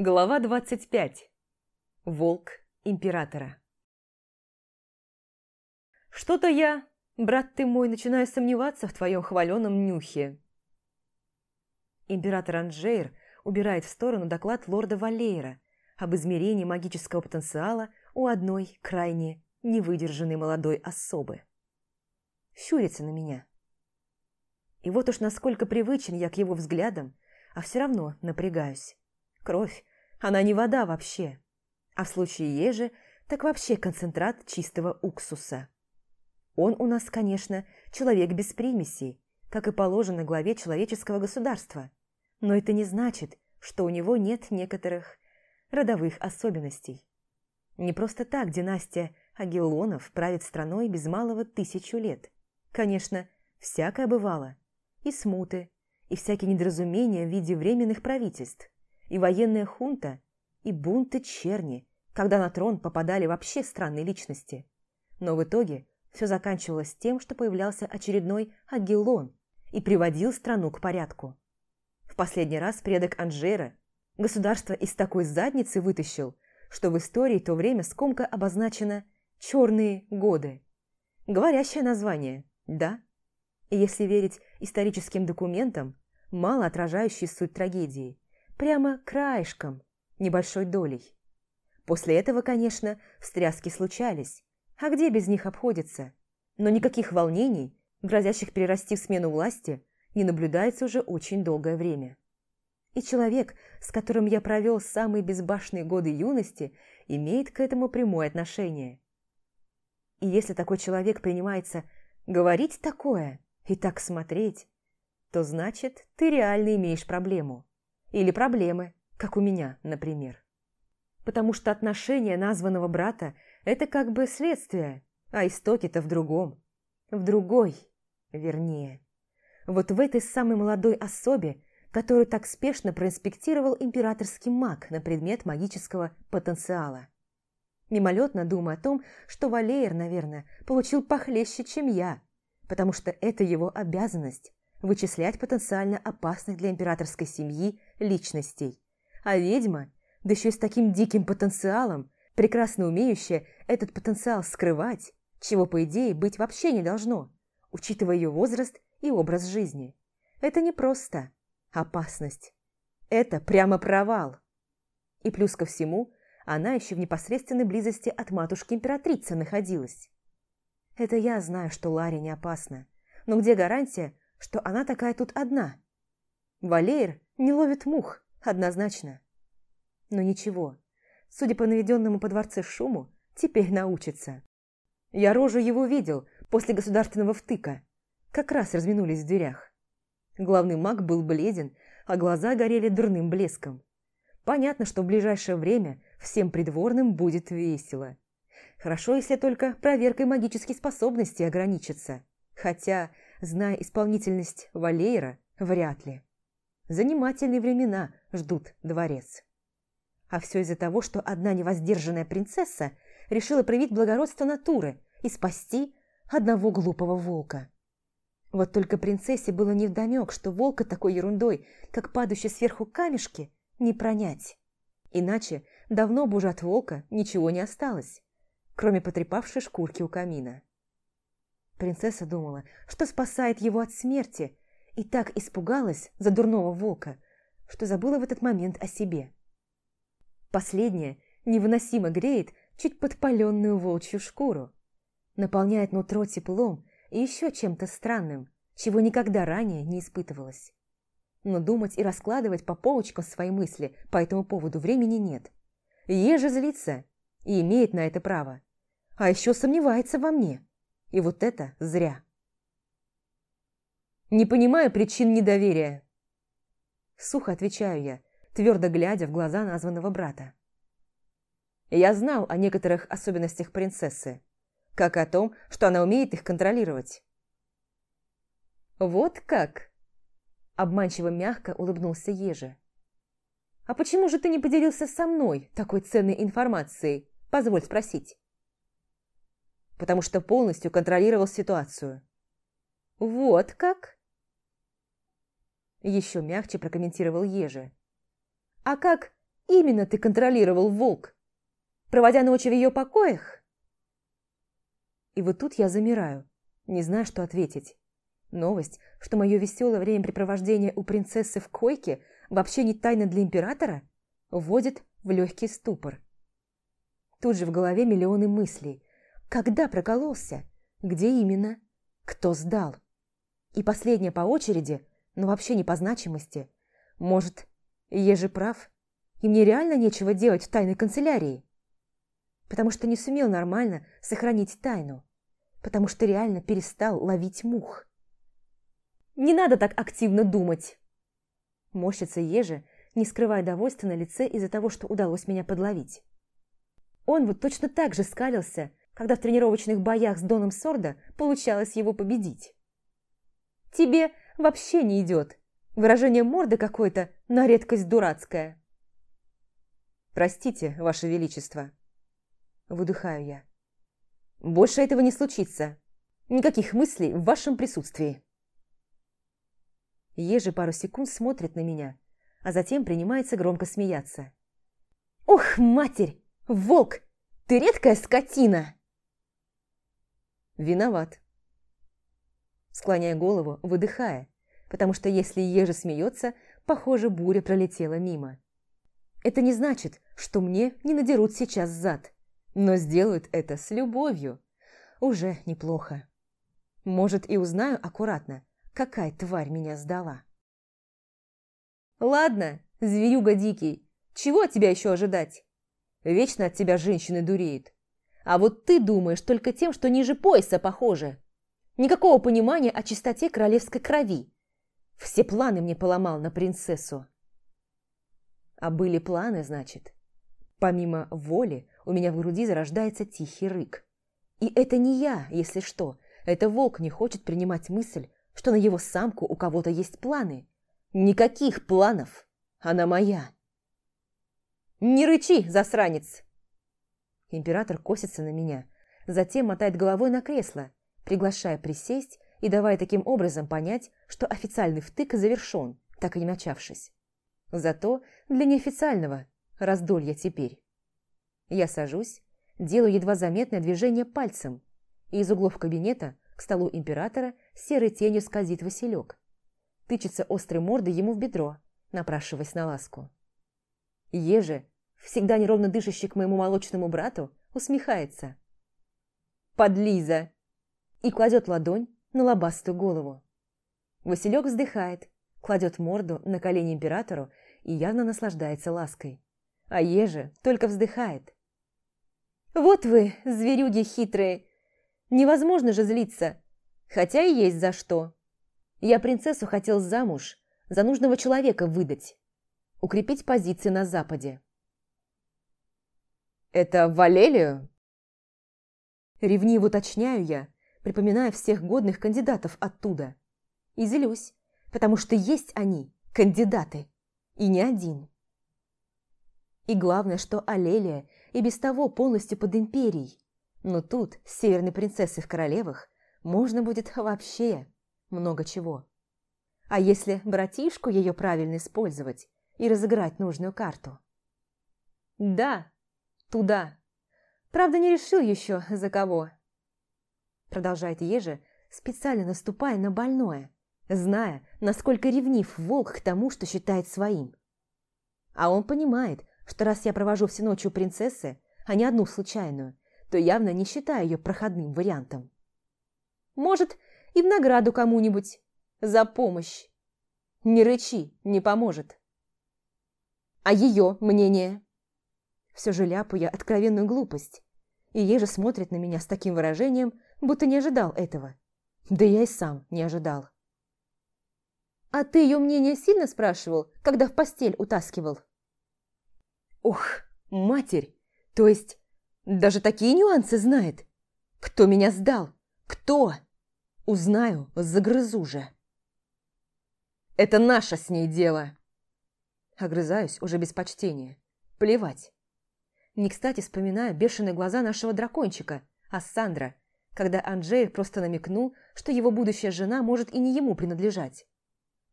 Глава 25. Волк императора. Что-то я, брат ты мой, начинаю сомневаться в твоем хваленом нюхе. Император Анджейр убирает в сторону доклад лорда Валейра об измерении магического потенциала у одной крайне невыдержанной молодой особы. Щурится на меня. И вот уж насколько привычен я к его взглядам, а все равно напрягаюсь. Кровь, она не вода вообще. А в случае ежи, так вообще концентрат чистого уксуса. Он у нас, конечно, человек без примесей, как и положено главе человеческого государства. Но это не значит, что у него нет некоторых родовых особенностей. Не просто так династия Агиллонов правит страной без малого тысячу лет. Конечно, всякое бывало. И смуты, и всякие недоразумения в виде временных правительств и военная хунта, и бунты черни, когда на трон попадали вообще странные личности. Но в итоге все заканчивалось тем, что появлялся очередной Агилон и приводил страну к порядку. В последний раз предок Анжера государство из такой задницы вытащил, что в истории то время скомко обозначено «черные годы». Говорящее название, да? И если верить историческим документам, мало отражающие суть трагедии, Прямо краешком, небольшой долей. После этого, конечно, встряски случались. А где без них обходится? Но никаких волнений, грозящих перерасти в смену власти, не наблюдается уже очень долгое время. И человек, с которым я провел самые безбашенные годы юности, имеет к этому прямое отношение. И если такой человек принимается говорить такое и так смотреть, то значит, ты реально имеешь проблему. Или проблемы, как у меня, например. Потому что отношение названного брата – это как бы следствие, а истоки-то в другом. В другой, вернее. Вот в этой самой молодой особе, которую так спешно проинспектировал императорский маг на предмет магического потенциала. Мимолетно думаю о том, что Валеер, наверное, получил похлеще, чем я, потому что это его обязанность вычислять потенциально опасных для императорской семьи личностей. А ведьма, да еще и с таким диким потенциалом, прекрасно умеющая этот потенциал скрывать, чего, по идее, быть вообще не должно, учитывая ее возраст и образ жизни. Это не просто опасность. Это прямо провал. И плюс ко всему, она еще в непосредственной близости от матушки-императрицы находилась. Это я знаю, что Ларе не опасна. Но где гарантия, что она такая тут одна. Валеер не ловит мух, однозначно. Но ничего, судя по наведенному по дворце шуму, теперь научится. Я рожу его видел после государственного втыка. Как раз разминулись в дверях. Главный маг был бледен, а глаза горели дурным блеском. Понятно, что в ближайшее время всем придворным будет весело. Хорошо, если только проверкой магических способностей ограничится. Хотя зная исполнительность Валейра, вряд ли. Занимательные времена ждут дворец. А все из-за того, что одна невоздержанная принцесса решила проявить благородство натуры и спасти одного глупого волка. Вот только принцессе было невдомек, что волка такой ерундой, как падающие сверху камешки, не пронять. Иначе давно бы уже от волка ничего не осталось, кроме потрепавшей шкурки у камина. Принцесса думала, что спасает его от смерти, и так испугалась за дурного волка, что забыла в этот момент о себе. Последнее невыносимо греет чуть подпаленную волчью шкуру, наполняет нутро теплом и еще чем-то странным, чего никогда ранее не испытывалось. Но думать и раскладывать по полочкам свои мысли по этому поводу времени нет. Еже злится и имеет на это право. А еще сомневается во мне. И вот это зря. Не понимаю причин недоверия. Сухо отвечаю я, твердо глядя в глаза названного брата. Я знал о некоторых особенностях принцессы, как о том, что она умеет их контролировать. «Вот как?» – обманчиво мягко улыбнулся Ежи. «А почему же ты не поделился со мной такой ценной информацией? Позволь спросить» потому что полностью контролировал ситуацию. «Вот как?» Еще мягче прокомментировал Ежи. «А как именно ты контролировал волк? Проводя ночи в ее покоях? И вот тут я замираю, не знаю, что ответить. Новость, что мое веселое времяпрепровождение у принцессы в койке вообще не тайна для императора, вводит в легкий ступор. Тут же в голове миллионы мыслей. Когда прокололся? Где именно? Кто сдал? И последнее по очереди, но вообще не по значимости. Может, Ежи прав, и мне реально нечего делать в тайной канцелярии? Потому что не сумел нормально сохранить тайну. Потому что реально перестал ловить мух. Не надо так активно думать. Морщится Ежи, не скрывая довольства на лице из-за того, что удалось меня подловить. Он вот точно так же скалился, когда в тренировочных боях с Доном Сорда получалось его победить. «Тебе вообще не идет. Выражение морды какое-то на редкость дурацкое». «Простите, Ваше Величество», – выдыхаю я. «Больше этого не случится. Никаких мыслей в вашем присутствии». Ежи пару секунд смотрит на меня, а затем принимается громко смеяться. «Ох, матерь! Волк! Ты редкая скотина!» «Виноват». Склоняя голову, выдыхая, потому что если Ежи смеется, похоже, буря пролетела мимо. Это не значит, что мне не надерут сейчас зад, но сделают это с любовью. Уже неплохо. Может, и узнаю аккуратно, какая тварь меня сдала. Ладно, зверюга дикий, чего от тебя еще ожидать? Вечно от тебя женщины дуреют. А вот ты думаешь только тем, что ниже пояса похоже. Никакого понимания о чистоте королевской крови. Все планы мне поломал на принцессу. А были планы, значит. Помимо воли, у меня в груди зарождается тихий рык. И это не я, если что. Это волк не хочет принимать мысль, что на его самку у кого-то есть планы. Никаких планов. Она моя. «Не рычи, засранец!» Император косится на меня, затем мотает головой на кресло, приглашая присесть и давая таким образом понять, что официальный втык завершен, так и не начавшись. Зато для неофициального раздолья теперь. Я сажусь, делаю едва заметное движение пальцем, и из углов кабинета к столу императора серой тенью скользит Василек. Тычется острой мордой ему в бедро, напрашиваясь на ласку. Еже, всегда неровно дышащий к моему молочному брату, усмехается. «Подлиза!» И кладет ладонь на лобастую голову. Василек вздыхает, кладет морду на колени императору и явно наслаждается лаской. А Еже только вздыхает. «Вот вы, зверюги хитрые, Невозможно же злиться, хотя и есть за что. Я принцессу хотел замуж, за нужного человека выдать, укрепить позиции на Западе. «Это Валелию?» Ревниво уточняю я, припоминая всех годных кандидатов оттуда. И злюсь, потому что есть они, кандидаты, и не один. И главное, что Алелия и без того полностью под империей. Но тут, с северной принцессой в королевах, можно будет вообще много чего. А если братишку ее правильно использовать и разыграть нужную карту? Да, туда. Правда, не решил еще, за кого. Продолжает Ежи, специально наступая на больное, зная, насколько ревнив волк к тому, что считает своим. А он понимает, что раз я провожу все ночи у принцессы, а не одну случайную, то явно не считаю ее проходным вариантом. Может, и в награду кому-нибудь за помощь. Не рычи, не поможет. А ее мнение? Все же ляпу я откровенную глупость. И Ежа смотрит на меня с таким выражением, будто не ожидал этого. Да я и сам не ожидал. «А ты ее мнение сильно спрашивал, когда в постель утаскивал?» «Ох, матерь! То есть даже такие нюансы знает. Кто меня сдал? Кто? Узнаю, загрызу же. Это наше с ней дело. Огрызаюсь уже без почтения. Плевать. Не кстати вспоминаю бешеные глаза нашего дракончика, Ассандра, когда Анджей просто намекнул, что его будущая жена может и не ему принадлежать.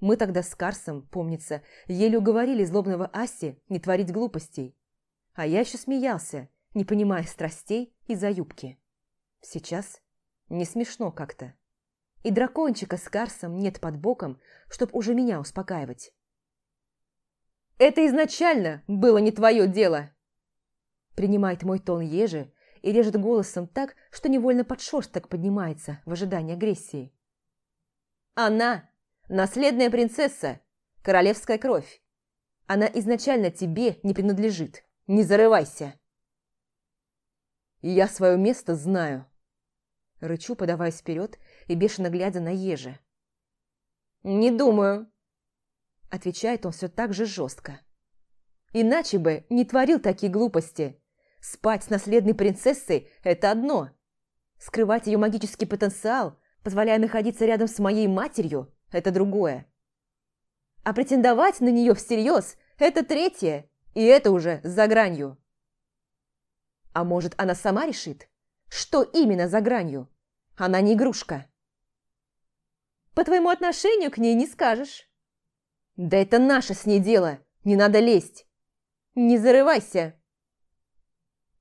Мы тогда с Карсом, помнится, еле уговорили злобного Аси не творить глупостей. А я еще смеялся, не понимая страстей из-за юбки. Сейчас не смешно как-то. И дракончика с Карсом нет под боком, чтоб уже меня успокаивать. «Это изначально было не твое дело!» Принимает мой тон ежи и режет голосом так, что невольно подшерсток поднимается в ожидании агрессии. «Она – наследная принцесса, королевская кровь. Она изначально тебе не принадлежит. Не зарывайся!» «Я свое место знаю!» Рычу, подаваясь вперед и бешено глядя на ежи. «Не думаю», – отвечает он все так же жестко. «Иначе бы не творил такие глупости. Спать с наследной принцессой – это одно. Скрывать ее магический потенциал, позволяя находиться рядом с моей матерью – это другое. А претендовать на нее всерьез – это третье, и это уже за гранью. А может, она сама решит, что именно за гранью? Она не игрушка. По твоему отношению к ней не скажешь. Да это наше с ней дело, не надо лезть. Не зарывайся.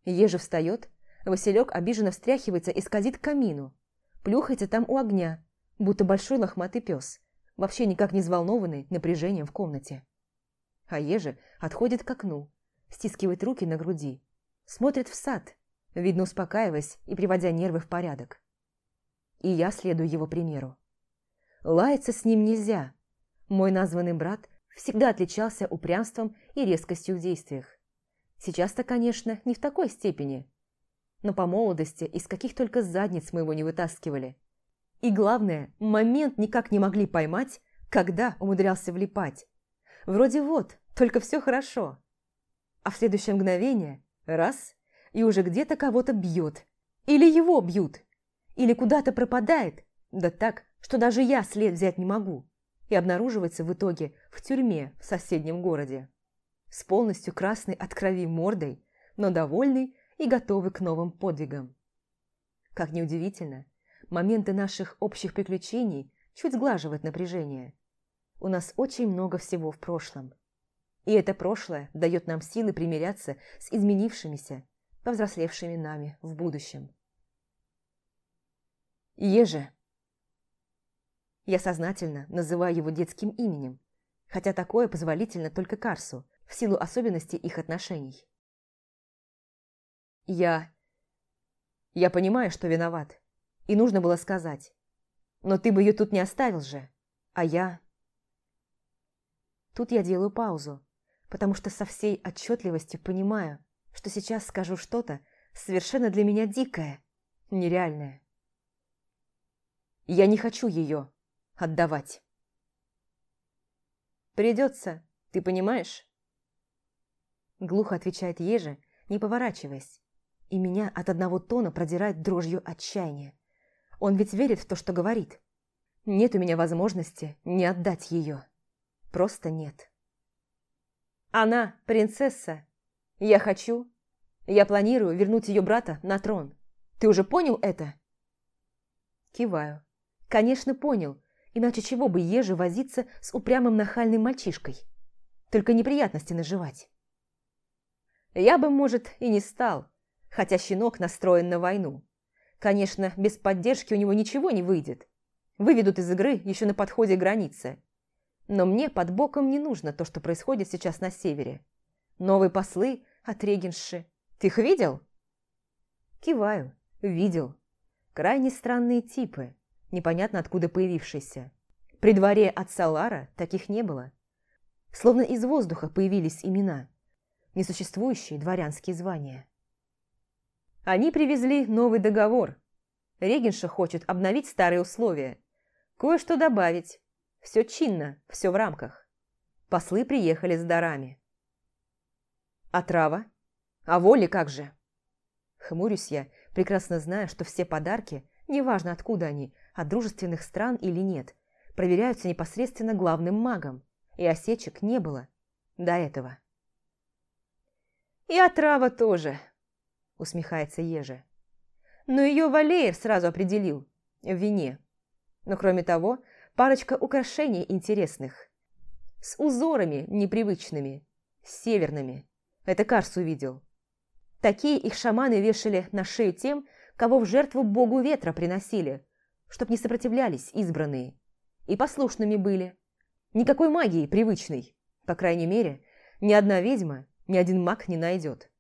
Ежи встает, Василек обиженно встряхивается и скользит к камину. Плюхается там у огня, будто большой лохматый пес, вообще никак не взволнованный напряжением в комнате. А Ежи отходит к окну, стискивает руки на груди, смотрит в сад, видно успокаиваясь и приводя нервы в порядок. И я следую его примеру. Лаяться с ним нельзя. Мой названный брат всегда отличался упрямством и резкостью в действиях. Сейчас-то, конечно, не в такой степени. Но по молодости из каких только задниц мы его не вытаскивали. И главное, момент никак не могли поймать, когда умудрялся влипать. Вроде вот, только все хорошо. А в следующее мгновение – раз и уже где-то кого-то бьет. Или его бьют. Или куда-то пропадает. Да так, что даже я след взять не могу. И обнаруживается в итоге в тюрьме в соседнем городе. С полностью красной от крови мордой, но довольный и готовый к новым подвигам. Как неудивительно, моменты наших общих приключений чуть сглаживают напряжение. У нас очень много всего в прошлом. И это прошлое дает нам силы примиряться с изменившимися, повзрослевшими нами в будущем. Еже. Я сознательно называю его детским именем, хотя такое позволительно только Карсу, в силу особенностей их отношений. Я... Я понимаю, что виноват, и нужно было сказать. Но ты бы ее тут не оставил же, а я... Тут я делаю паузу, потому что со всей отчетливостью понимаю, что сейчас скажу что-то совершенно для меня дикое, нереальное. Я не хочу ее отдавать. Придется, ты понимаешь? Глухо отвечает Ежи, не поворачиваясь, и меня от одного тона продирает дрожью отчаяния. Он ведь верит в то, что говорит. Нет у меня возможности не отдать ее. Просто нет. Она принцесса, я хочу. Я планирую вернуть ее брата на трон. Ты уже понял это? Киваю. Конечно, понял. Иначе чего бы еже возиться с упрямым нахальным мальчишкой? Только неприятности наживать. Я бы, может, и не стал, хотя щенок настроен на войну. Конечно, без поддержки у него ничего не выйдет. Выведут из игры еще на подходе границы. Но мне под боком не нужно то, что происходит сейчас на севере. Новые послы от регенши. Ты их видел? Киваю. Видел. Крайне странные типы, непонятно откуда появившиеся. При дворе отца Лара таких не было. Словно из воздуха появились имена. Несуществующие дворянские звания. Они привезли новый договор. Регенша хочет обновить старые условия. Кое-что добавить. Все чинно, все в рамках. Послы приехали с дарами. А трава? А воли как же? Хмурюсь я, прекрасно зная, что все подарки, неважно откуда они, от дружественных стран или нет, проверяются непосредственно главным магом, и осечек не было до этого. «И отрава тоже», — усмехается Ежа. «Но ее Валеер сразу определил, в вине. Но кроме того, парочка украшений интересных. С узорами непривычными, северными. Это Карс увидел. Такие их шаманы вешали на шею тем, кого в жертву богу ветра приносили, чтоб не сопротивлялись избранные. И послушными были. Никакой магии привычной. По крайней мере, ни одна ведьма, ни один маг не найдет.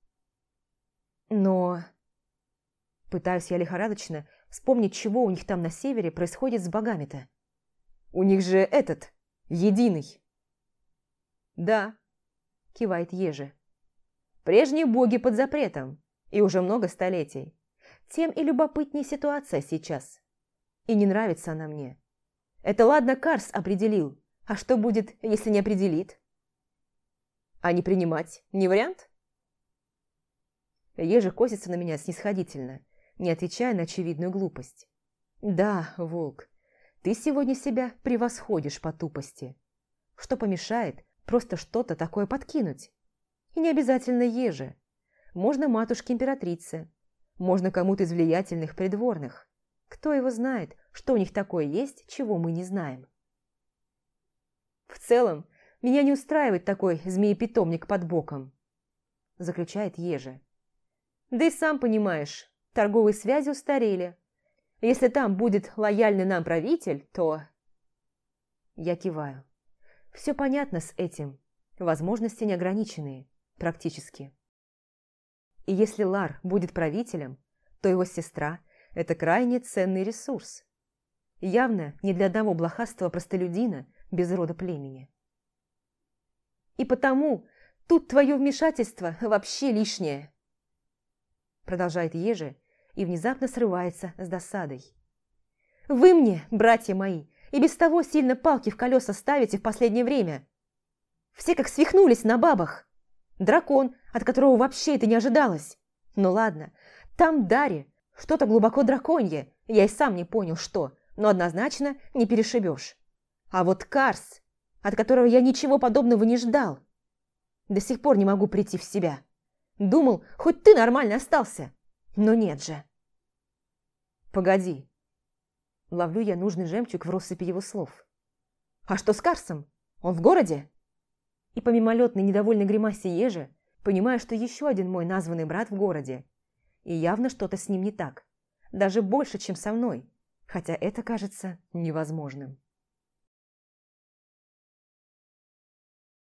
Но... Пытаюсь я лихорадочно вспомнить, чего у них там на севере происходит с богами-то. У них же этот, единый. Да, кивает Ежи. Прежние боги под запретом, и уже много столетий. Тем и любопытнее ситуация сейчас. И не нравится она мне. Это ладно, Карс определил. А что будет, если не определит? А не принимать не вариант? Ежи косится на меня снисходительно, не отвечая на очевидную глупость. Да, волк, ты сегодня себя превосходишь по тупости. Что помешает просто что-то такое подкинуть? И не обязательно еже. Можно матушке-императрице. Можно кому-то из влиятельных придворных. Кто его знает, что у них такое есть, чего мы не знаем. В целом, меня не устраивает такой змеепитомник под боком, заключает Ежи. Да и сам понимаешь, торговые связи устарели. Если там будет лояльный нам правитель, то... Я киваю. Все понятно с этим. Возможности неограниченные, практически. И если Лар будет правителем, то его сестра – это крайне ценный ресурс. Явно не для одного блохастого простолюдина без рода племени. И потому тут твое вмешательство вообще лишнее. Продолжает Ежи и внезапно срывается с досадой. Вы мне, братья мои, и без того сильно палки в колеса ставите в последнее время. Все как свихнулись на бабах. Дракон, от которого вообще это не ожидалось. Ну ладно, там Дарья, что-то глубоко драконье, я и сам не понял, что, но однозначно не перешибешь. А вот Карс, от которого я ничего подобного не ждал, до сих пор не могу прийти в себя. Думал, хоть ты нормально остался, но нет же. Погоди. Ловлю я нужный жемчуг в россыпи его слов. А что с Карсом? Он в городе? И по мимолетной недовольной гримасе ежи понимаю, что еще один мой названный брат в городе. И явно что-то с ним не так. Даже больше, чем со мной. Хотя это кажется невозможным.